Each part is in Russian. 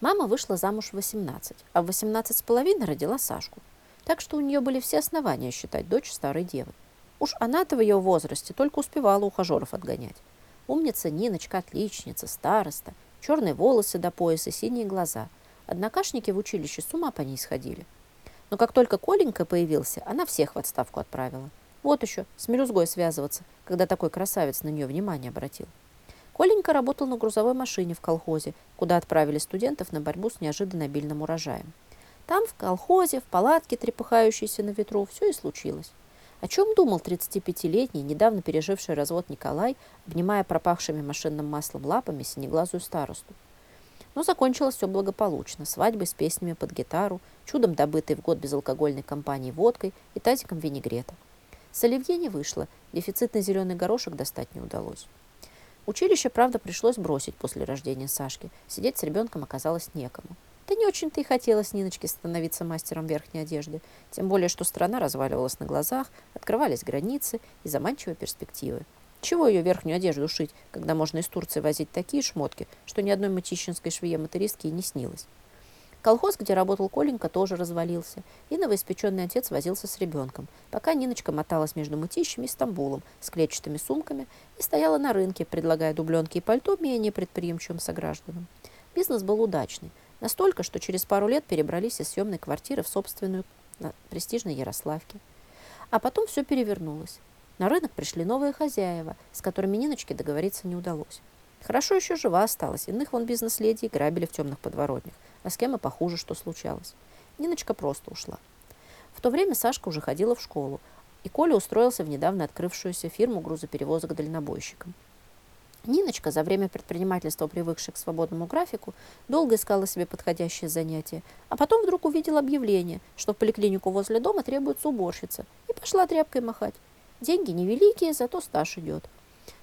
Мама вышла замуж в 18, а в 18 с половиной родила Сашку. Так что у нее были все основания считать дочь старой девы. Уж она-то в ее возрасте только успевала ухажеров отгонять. Умница Ниночка, отличница, староста, черные волосы до пояса, синие глаза. Однокашники в училище с ума по ней сходили. Но как только Коленька появился, она всех в отставку отправила. Вот еще, с мелюзгой связываться, когда такой красавец на нее внимание обратил. Коленька работал на грузовой машине в колхозе, куда отправили студентов на борьбу с неожиданно обильным урожаем. Там, в колхозе, в палатке, трепыхающейся на ветру, все и случилось. О чем думал 35-летний, недавно переживший развод Николай, обнимая пропахшими машинным маслом лапами синеглазую старосту? Но закончилось все благополучно. Свадьбой с песнями под гитару, чудом добытой в год безалкогольной компании водкой и тазиком винегрета. С оливье не вышло, дефицитный зеленый горошек достать не удалось. Училище, правда, пришлось бросить после рождения Сашки. Сидеть с ребенком оказалось некому. Да не очень-то и хотелось Ниночке становиться мастером верхней одежды, тем более, что страна разваливалась на глазах, открывались границы и заманчивые перспективы. Чего ее верхнюю одежду шить, когда можно из Турции возить такие шмотки, что ни одной матищинской швее-мотористки и не снилось? Колхоз, где работал Коленька, тоже развалился, и новоиспеченный отец возился с ребенком, пока Ниночка моталась между Мытищем и Стамбулом с клетчатыми сумками и стояла на рынке, предлагая дубленки и пальто менее предприимчивым согражданам. Бизнес был удачный, настолько, что через пару лет перебрались из съемной квартиры в собственную на престижной Ярославке. А потом все перевернулось. На рынок пришли новые хозяева, с которыми Ниночке договориться не удалось. Хорошо еще жива осталась, иных вон бизнес-леди грабили в темных подворотнях, а с кем и похуже, что случалось. Ниночка просто ушла. В то время Сашка уже ходила в школу, и Коля устроился в недавно открывшуюся фирму грузоперевозок дальнобойщиком. Ниночка, за время предпринимательства, привыкшая к свободному графику, долго искала себе подходящее занятие, а потом вдруг увидела объявление, что в поликлинику возле дома требуется уборщица, и пошла тряпкой махать. Деньги невеликие, зато стаж идет.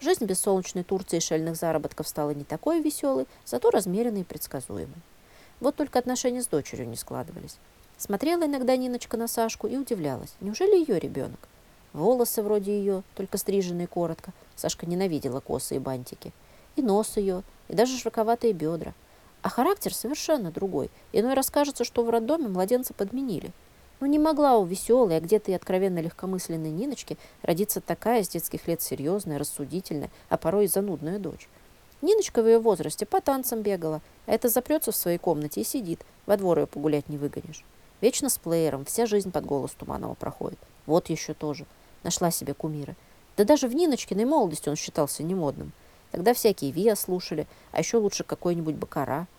Жизнь без солнечной Турции и шельных заработков стала не такой веселой, зато размеренной и предсказуемой. Вот только отношения с дочерью не складывались. Смотрела иногда Ниночка на Сашку и удивлялась. Неужели ее ребенок? Волосы вроде ее, только стриженные коротко. Сашка ненавидела косы и бантики. И нос ее, и даже широковатые бедра. А характер совершенно другой. Иной раз кажется, что в роддоме младенца подменили. Но ну, не могла у веселой, а где-то и откровенно легкомысленной Ниночки родиться такая с детских лет серьезная, рассудительная, а порой и занудная дочь. Ниночка в ее возрасте по танцам бегала, а это запрется в своей комнате и сидит, во двор ее погулять не выгонишь. Вечно с плеером, вся жизнь под голос Туманова проходит. Вот еще тоже. Нашла себе кумира. Да даже в Ниночкиной молодости он считался немодным. Тогда всякие Виа слушали, а еще лучше какой-нибудь Бакара –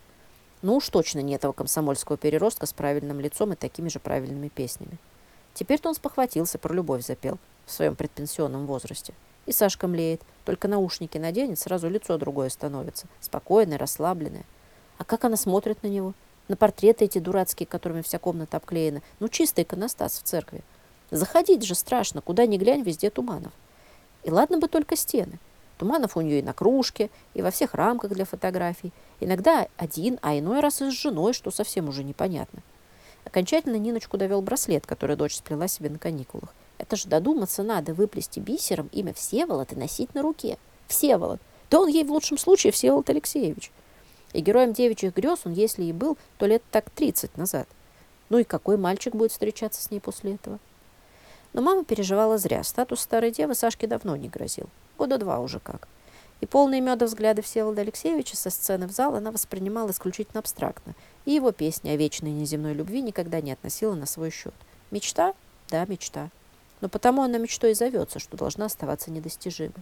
ну уж точно не этого комсомольского переростка с правильным лицом и такими же правильными песнями. Теперь-то он спохватился, про любовь запел в своем предпенсионном возрасте. И Сашка млеет, только наушники наденет, сразу лицо другое становится, спокойное, расслабленное. А как она смотрит на него? На портреты эти дурацкие, которыми вся комната обклеена. Ну, чистый иконостас в церкви. Заходить же страшно, куда ни глянь, везде туманов. И ладно бы только стены. Туманов у нее и на кружке, и во всех рамках для фотографий. Иногда один, а иной раз и с женой, что совсем уже непонятно. Окончательно Ниночку довел браслет, который дочь сплела себе на каникулах. Это же додуматься надо выплести бисером имя Всеволод и носить на руке. Всеволод. Да он ей в лучшем случае Всеволод Алексеевич. И героем девичьих грез он, если и был, то лет так 30 назад. Ну и какой мальчик будет встречаться с ней после этого? Но мама переживала зря. Статус старой девы Сашке давно не грозил. Года два уже как. И полные меда взгляды Всеволода Алексеевича со сцены в зал она воспринимала исключительно абстрактно. И его песни о вечной неземной любви никогда не относила на свой счет. Мечта? Да, мечта. Но потому она мечтой и зовется, что должна оставаться недостижимой.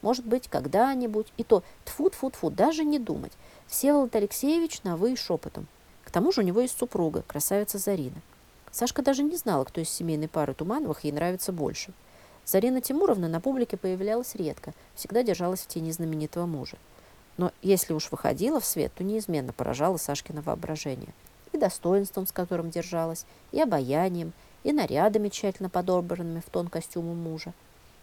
Может быть, когда-нибудь, и то тфу-тфу-тфу, даже не думать. Всеволод Алексеевич на «вы» шепотом. К тому же у него есть супруга, красавица Зарина. Сашка даже не знала, кто из семейной пары Тумановых ей нравится больше – Зарина Тимуровна на публике появлялась редко, всегда держалась в тени знаменитого мужа. Но если уж выходила в свет, то неизменно поражала Сашкино воображение. И достоинством, с которым держалась, и обаянием, и нарядами, тщательно подобранными в тон костюму мужа.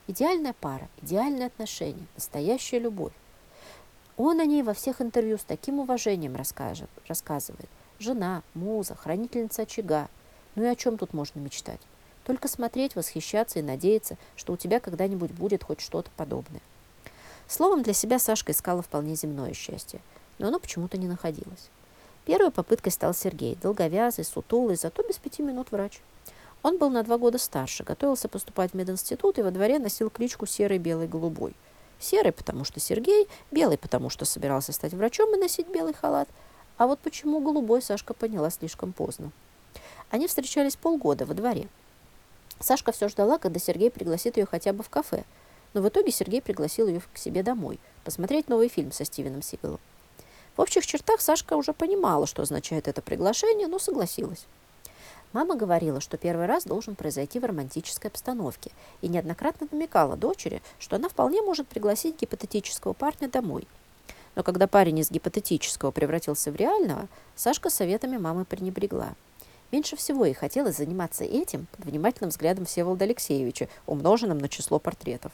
Идеальная пара, идеальные отношения, настоящая любовь. Он о ней во всех интервью с таким уважением расскажет, рассказывает. Жена, муза, хранительница очага. Ну и о чем тут можно мечтать? Только смотреть, восхищаться и надеяться, что у тебя когда-нибудь будет хоть что-то подобное. Словом, для себя Сашка искала вполне земное счастье, но оно почему-то не находилось. Первой попыткой стал Сергей, долговязый, сутулый, зато без пяти минут врач. Он был на два года старше, готовился поступать в мединститут и во дворе носил кличку Серый, Белый, Голубой. Серый, потому что Сергей, белый, потому что собирался стать врачом и носить белый халат. А вот почему голубой, Сашка поняла слишком поздно. Они встречались полгода во дворе. Сашка все ждала, когда Сергей пригласит ее хотя бы в кафе. Но в итоге Сергей пригласил ее к себе домой, посмотреть новый фильм со Стивеном Сигалом. В общих чертах Сашка уже понимала, что означает это приглашение, но согласилась. Мама говорила, что первый раз должен произойти в романтической обстановке, и неоднократно намекала дочери, что она вполне может пригласить гипотетического парня домой. Но когда парень из гипотетического превратился в реального, Сашка советами мамы пренебрегла. Меньше всего ей хотелось заниматься этим под внимательным взглядом Всеволода Алексеевича, умноженным на число портретов.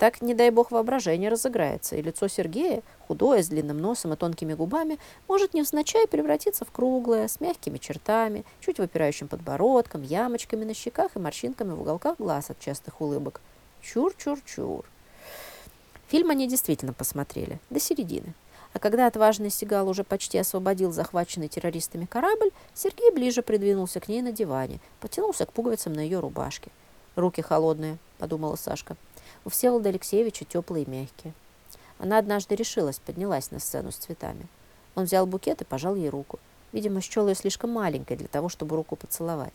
Так, не дай бог, воображение разыграется, и лицо Сергея, худое, с длинным носом и тонкими губами, может невзначай превратиться в круглое, с мягкими чертами, чуть выпирающим подбородком, ямочками на щеках и морщинками в уголках глаз от частых улыбок. Чур-чур-чур. Фильм они действительно посмотрели, до середины. А когда отважный Сигал уже почти освободил захваченный террористами корабль, Сергей ближе придвинулся к ней на диване, потянулся к пуговицам на ее рубашке. «Руки холодные», — подумала Сашка. У Всеволода Алексеевича теплые и мягкие. Она однажды решилась, поднялась на сцену с цветами. Он взял букет и пожал ей руку. Видимо, счел ее слишком маленькой для того, чтобы руку поцеловать.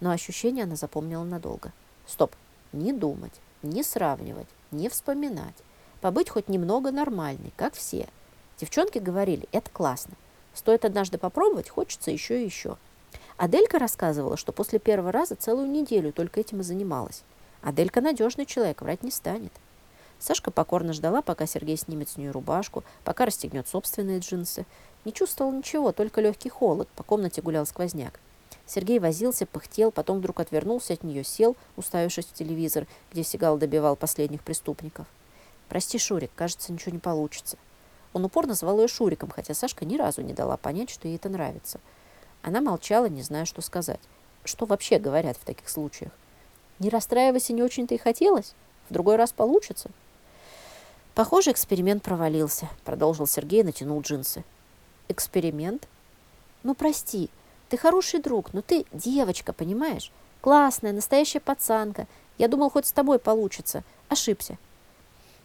Но ощущение она запомнила надолго. Стоп. Не думать, не сравнивать, не вспоминать. Побыть хоть немного нормальной, как все. Девчонки говорили, это классно. Стоит однажды попробовать, хочется еще и еще. Аделька рассказывала, что после первого раза целую неделю только этим и занималась. Аделька надежный человек, врать не станет. Сашка покорно ждала, пока Сергей снимет с нее рубашку, пока расстегнет собственные джинсы. Не чувствовал ничего, только легкий холод. По комнате гулял сквозняк. Сергей возился, пыхтел, потом вдруг отвернулся от нее, сел, уставившись в телевизор, где Сигал добивал последних преступников. «Прости, Шурик, кажется, ничего не получится». Он упорно звал ее Шуриком, хотя Сашка ни разу не дала понять, что ей это нравится. Она молчала, не зная, что сказать. Что вообще говорят в таких случаях? Не расстраивайся, не очень-то и хотелось. В другой раз получится. Похоже, эксперимент провалился, продолжил Сергей и натянул джинсы. Эксперимент? Ну, прости, ты хороший друг, но ты девочка, понимаешь? Классная, настоящая пацанка. Я думал, хоть с тобой получится. Ошибся.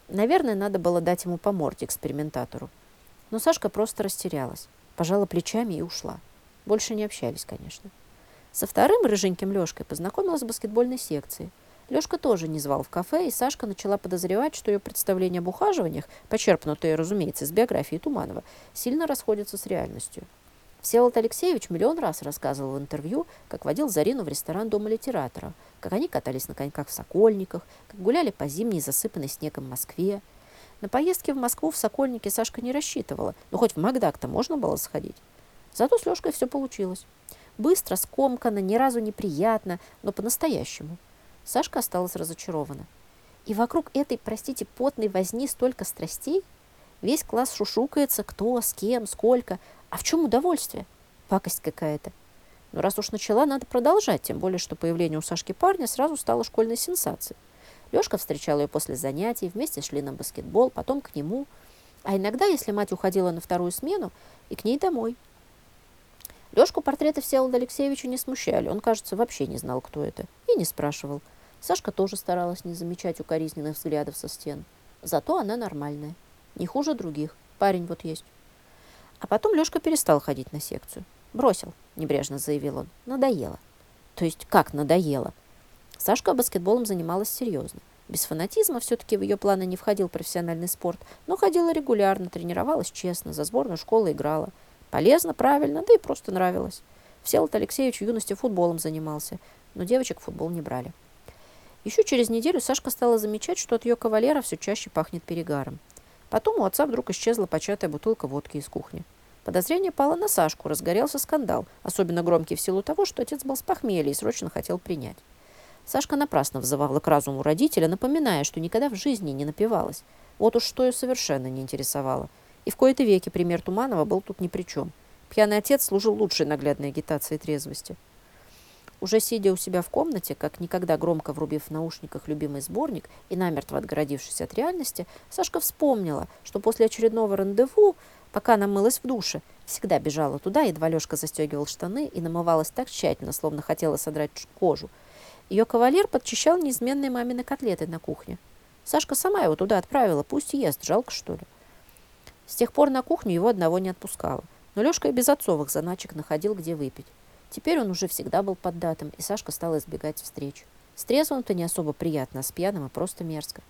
Наверное, надо было дать ему по морде экспериментатору. Но Сашка просто растерялась, пожала плечами и ушла. Больше не общались, конечно. Со вторым рыженьким Лешкой познакомилась в баскетбольной секции. Лешка тоже не звал в кафе, и Сашка начала подозревать, что ее представления об ухаживаниях, почерпнутые, разумеется, из биографии Туманова, сильно расходятся с реальностью. Всеволод Алексеевич миллион раз рассказывал в интервью, как водил Зарину в ресторан Дома литератора, как они катались на коньках в Сокольниках, как гуляли по зимней, засыпанной снегом Москве. На поездке в Москву в Сокольнике Сашка не рассчитывала, но хоть в Макдак-то можно было сходить. Зато с Лешкой все получилось. Быстро, скомканно, ни разу неприятно, но по-настоящему. Сашка осталась разочарована. И вокруг этой, простите, потной возни столько страстей? Весь класс шушукается, кто, с кем, сколько. А в чем удовольствие? Пакость какая-то. Но раз уж начала, надо продолжать, тем более, что появление у Сашки парня сразу стало школьной сенсацией. Лешка встречал ее после занятий, вместе шли на баскетбол, потом к нему. А иногда, если мать уходила на вторую смену, и к ней домой – Лешку портреты Всеволода Алексеевича не смущали. Он, кажется, вообще не знал, кто это. И не спрашивал. Сашка тоже старалась не замечать укоризненных взглядов со стен. Зато она нормальная. Не хуже других. Парень вот есть. А потом Лешка перестал ходить на секцию. Бросил, небрежно заявил он. Надоело. То есть как надоело? Сашка баскетболом занималась серьезно. Без фанатизма все-таки в ее планы не входил профессиональный спорт, но ходила регулярно, тренировалась честно, за сборную школы играла. Полезно, правильно, да и просто нравилось. Всеволод Алексеевич в юности футболом занимался, но девочек футбол не брали. Еще через неделю Сашка стала замечать, что от ее кавалера все чаще пахнет перегаром. Потом у отца вдруг исчезла початая бутылка водки из кухни. Подозрение пало на Сашку, разгорелся скандал, особенно громкий в силу того, что отец был с похмелья и срочно хотел принять. Сашка напрасно взывала к разуму родителя, напоминая, что никогда в жизни не напивалась. Вот уж что ее совершенно не интересовало – и в кои-то веки пример Туманова был тут ни при чем. Пьяный отец служил лучшей наглядной агитацией трезвости. Уже сидя у себя в комнате, как никогда громко врубив в наушниках любимый сборник и намертво отгородившись от реальности, Сашка вспомнила, что после очередного рандеву, пока она мылась в душе, всегда бежала туда, едва Лешка застегивал штаны и намывалась так тщательно, словно хотела содрать кожу. Ее кавалер подчищал неизменные мамины котлеты на кухне. Сашка сама его туда отправила, пусть ест, жалко что ли. С тех пор на кухню его одного не отпускала. Но Лешка и без отцовых заначек находил, где выпить. Теперь он уже всегда был поддатым, и Сашка стала избегать встреч. С трезвым-то не особо приятно, а с пьяным и просто мерзко.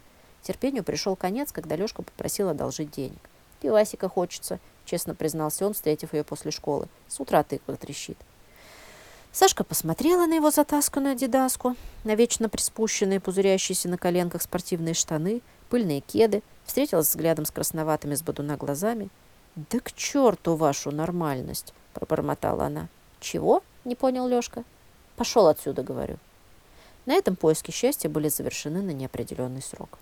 Терпению пришел конец, когда Лешка попросил одолжить денег. «Пивасика хочется», — честно признался он, встретив ее после школы. «С утра тыква трещит». Сашка посмотрела на его затасканную дедаску, на вечно приспущенные, пузырящиеся на коленках спортивные штаны, пыльные кеды, встретилась взглядом с красноватыми с бодуна глазами. «Да к черту вашу нормальность!» – пробормотала она. «Чего?» – не понял Лешка. «Пошел отсюда», – говорю. На этом поиски счастья были завершены на неопределенный срок.